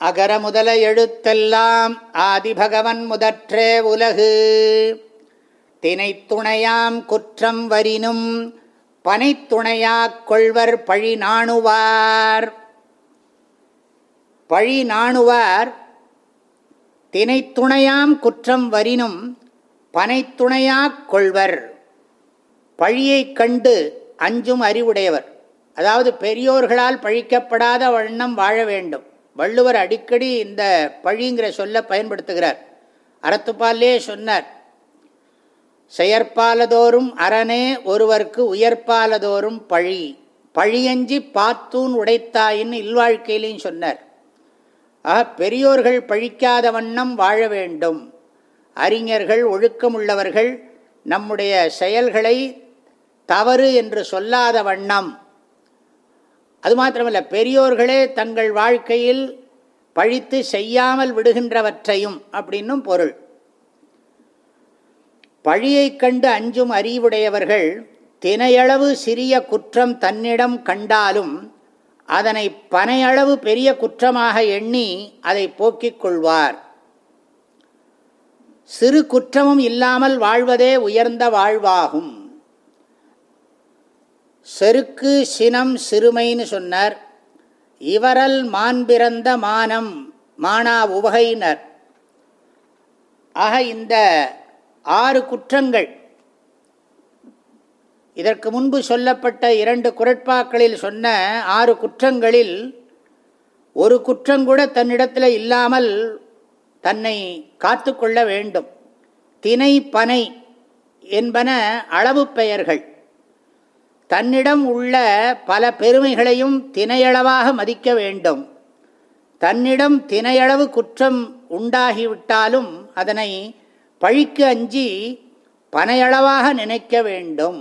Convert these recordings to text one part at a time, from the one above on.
அகர முதல எழுத்தெல்லாம் ஆதிபகவன் முதற்றே உலகு. தினைத்துணையாம் குற்றம் வரினும் பனைத்துணையாக் கொள்வர் பழி நாணுவார். பழி நாணுவார். தினைத்துணையாம் குற்றம் வரினும் பனைத்துணையாக் கொள்வர். பழியைக் கண்டு அஞ்சும் அறிவுடையவர். அதாவது பெரியோர்களால் பழிக்கப்படாத வண்ணம் வாழ வேண்டும். வள்ளுவர் அடிக்கடி இந்த பழிங்கிற சொல்ல பயன்படுத்துகிறார். அறத்துப்பாலே சொன்னார் செயற்பாலதோறும் அரணே ஒருவர்க்கு உயர்ப்பாலதோறும் பழி. பழியஞ்சி பாத்தூன் உடைத்தாயின்னு இல்வாழ்க்கையிலையும் சொன்னார் ஆக பெரியோர்கள் பழிக்காத வண்ணம் வாழ வேண்டும். அறிஞர்கள் ஒழுக்கமுள்ளவர்கள் நம்முடைய செயல்களை தவறு என்று சொல்லாத வண்ணம் அது மாத்திரமல்ல பெரியோர்களே தங்கள் வாழ்க்கையில் பழித்து செய்யாமல் விடுகின்றவற்றையும் அப்படின்னும் பொருள். பழியை கண்டு அஞ்சும் அறிவுடையவர்கள் தினையளவு சிறிய குற்றம் தன்னிடம் கண்டாலும் அதனை பனையளவு பெரிய குற்றமாக எண்ணி அதை போக்கிக் கொள்வார். சிறு குற்றமும் இல்லாமல் வாழ்வதே உயர்ந்த வாழ்வாகும். செருக்கு சினம் சிறுமைன்னு சொன்னார். இவரல் மாண்பிறந்த மானம் மானா உவகையினர். ஆக இந்த ஆறு குற்றங்கள் இதற்கு முன்பு சொல்லப்பட்ட இரண்டு குரட்பாக்களில் சொன்ன ஆறு குற்றங்களில் ஒரு குற்றங்கூட தன்னிடத்தில் இல்லாமல் தன்னை காத்து கொள்ள வேண்டும். தினை பனை என்பன அளவு பெயர்கள். தன்னிடம் உள்ள பல பெருமைகளையும் தினையளவாக மதிக்க வேண்டும். தன்னிடம் தினையளவு குற்றம் உண்டாகிவிட்டாலும் அதனை பழிக்கு அஞ்சி பனையளவாக நினைக்க வேண்டும்.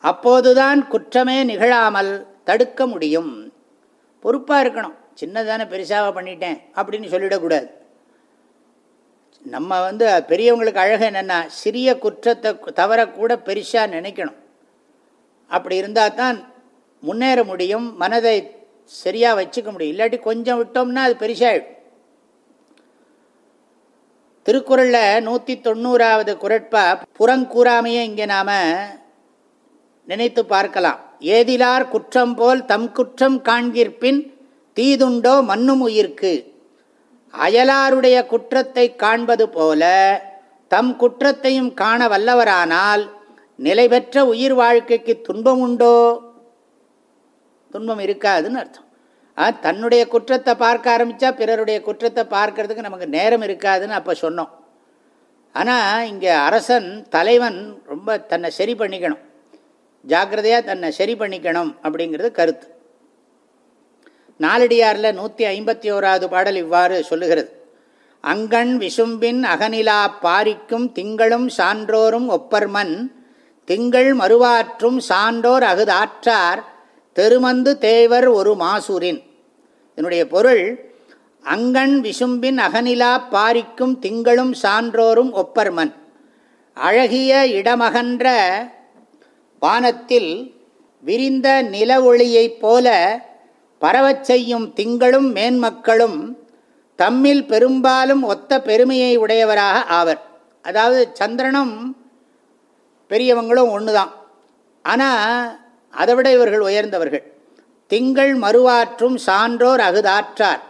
அப்போதுதான் குற்றமே நிகழாமல் தடுக்க முடியும். பொறுப்பாக இருக்கணும். சின்னதான பெருசாக பண்ணிட்டேன் அப்படின்னு சொல்லிடக்கூடாது. நம்ம வந்து பெரியவங்களுக்கு அழகு என்னென்னா சிறிய குற்றத்தை தவறக்கூட பெருசாக நினைக்கணும். அப்படி இருந்தால் தான் முன்னேற முடியும் மனதை சரியாக வச்சுக்க முடியும். இல்லாட்டி கொஞ்சம் விட்டோம்னா அது பெருசாகிடும் திருக்குறளில் நூற்றி தொண்ணூறாவது குரட்பா புறங்கூறாமையே இங்கே நாம் நினைத்து பார்க்கலாம். ஏதிலார் குற்றம் போல் தம் குற்றம் காண்கிற்பின் தீதுண்டோ மண்ணும் உயிர்க்கு. அயலாருடைய குற்றத்தை காண்பது போல தம் குற்றத்தையும் காண வல்லவரானால் நிலைபெற்ற உயிர் வாழ்க்கைக்கு துன்பம் உண்டோ துன்பம் இருக்காதுன்னு அர்த்தம். தன்னுடைய குற்றத்தை பார்க்க ஆரம்பித்தா பிறருடைய குற்றத்தை பார்க்கறதுக்கு நமக்கு நேரம் இருக்காதுன்னு அப்போ சொன்னோம். ஆனால் இங்கே அரசன் தலைவன் ரொம்ப தன்னை சரி பண்ணிக்கணும். ஜாக்கிரதையாக தன்னை சரி பண்ணிக்கணும் அப்படிங்கிறது கருத்து. நாலடியாரில் நூற்றி ஐம்பத்தி ஓராவது பாடல் இவ்வாறு சொல்லுகிறது. அங்கண் விசும்பின் அகனிலா பாரிக்கும் திங்களும் சான்றோரும் ஒப்பர்மன் திங்கள் மறுவாற்றும் சான்றோர் அகுதாற்றார் தெருமந்து தேவர் ஒரு மாசூரின். இதனுடைய பொருள் அங்கண் விசும்பின் அகனிலா பாரிக்கும் திங்களும் சான்றோரும் ஒப்பர்மன். அழகிய இடமகன்ற வானத்தில் விரிந்த நில ஒளியைப் போல பரவச் செய்யும் திங்களும் மேன்மக்களும் தம்மில் பெரும்பாலும் ஒத்த பெருமையை உடையவராக ஆவர். அதாவது சந்திரனும் பெரியவங்களும் ஒன்று தான் ஆனால் அதை விட இவர்கள் உயர்ந்தவர்கள். திங்கள் மறுவாற்றும் சான்றோர் அகுதாற்றார்.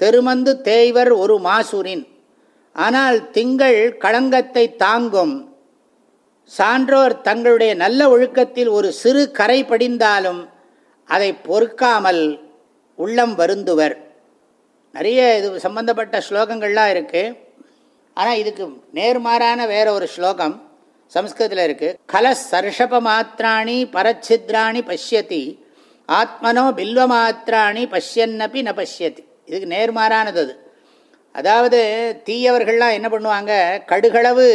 தெருமந்து தேய்வர் ஒரு மாசூரின். ஆனால் திங்கள் களங்கத்தை தாங்கும். சான்றோர் தங்களுடைய நல்ல ஒழுக்கத்தில் ஒரு சிறு கரை படிந்தாலும் அதை பொறுக்காமல் உள்ளம் வருந்துவர். நிறைய இது சம்பந்தப்பட்ட ஸ்லோகங்கள்லாம் இருக்குது ஆனால் இதுக்கு நேர்மாறான வேற ஒரு ஸ்லோகம். சம்ஸ்கிருதத்தில் இருக்குது கல சர்ஷப மாத்திராணி பரச்சித்ராணி பஷ்யதி. ஆத்மனோ பில்வ மாத்திராணி பஷ்யன்னப்பி ந பஷ்யதி. இதுக்கு நேர்மாறானது அது. அதாவது தீயவர்கள்லாம் என்ன பண்ணுவாங்க? கடுகளவு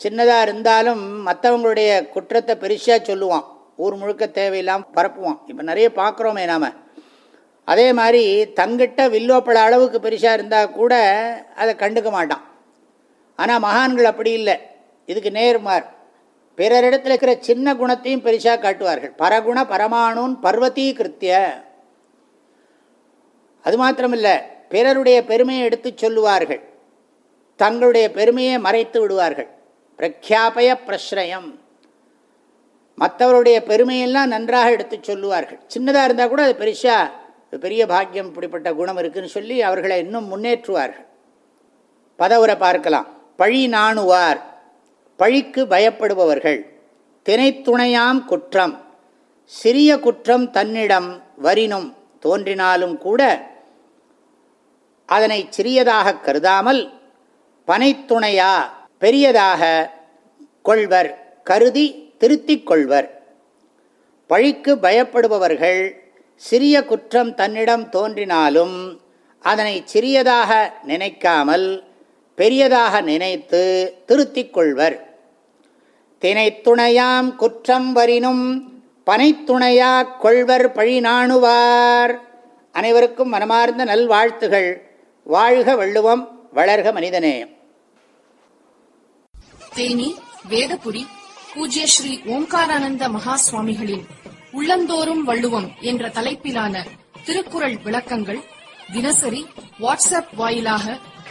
சின்னதாக இருந்தாலும் மற்றவங்களுடைய குற்றத்தை பெருசாக சொல்லுவான். ஊர் முழுக்க தேவையில்லாமல் பரப்புவான். இப்போ நிறைய பார்க்குறோமே நாம். அதே மாதிரி தங்கிட்ட வில்லோப்பட அளவுக்கு பெருசாக இருந்தால் கூட அதை கண்டுக்க மாட்டான். ஆனால் மகான்கள் அப்படி இல்லை. இதுக்கு நேர்மார் பிறரிடத்தில் இருக்கிற சின்ன குணத்தையும் பெரிசா காட்டுவார்கள். பரகுண பரமாணுன் பர்வத்தீ கிருத்திய. அது மாத்திரமில்லை பிறருடைய பெருமையை எடுத்து சொல்லுவார்கள். தங்களுடைய பெருமையை மறைத்து விடுவார்கள். பிரக்யாபய பிரஸ்ரயம். மற்றவருடைய பெருமையெல்லாம் நன்றாக எடுத்து சொல்லுவார்கள். சின்னதாக இருந்தால் கூட அது பெரிசா பெரிய பாக்கியம் இப்படிப்பட்ட குணம் இருக்குதுன்னு சொல்லி அவர்களை இன்னும் முன்னேற்றுவார்கள். பதவுரை பார்க்கலாம். பழி நாணுவார். பழிக்கு பயப்படுபவர்கள். தினைத்துணையாம் குற்றம். சிறிய குற்றம் தன்னிடம் வரினும் தோன்றினாலும் கூட அதனை சிறியதாக கருதாமல் பனைத்துணையா பெரியதாக கொள்வர் கருதி திருத்திக் கொள்வர். பழிக்கு பயப்படுபவர்கள் சிறிய குற்றம் தன்னிடம் தோன்றினாலும் அதனை சிறியதாக நினைக்காமல் பெரியதாக நினைத்து திருத்திக் கொள்வர். தினைத்துணையாம் குற்றம் வரினும் பனைத்துணையா கொள்வர் பழி நாணுவார். அனைவருக்கும் மனமார்ந்த நல்வாழ்த்துகள். வாழ்க வள்ளுவம் வளர்க மனிதநேயம் தேனி வேதபுரி பூஜ்ய ஸ்ரீ ஓம்காரானந்த மகா சுவாமிகளின் உள்ளந்தோறும் வள்ளுவம் என்ற தலைப்பிலான திருக்குறள் விளக்கங்கள் தினசரி வாட்ஸ்அப் வாயிலாக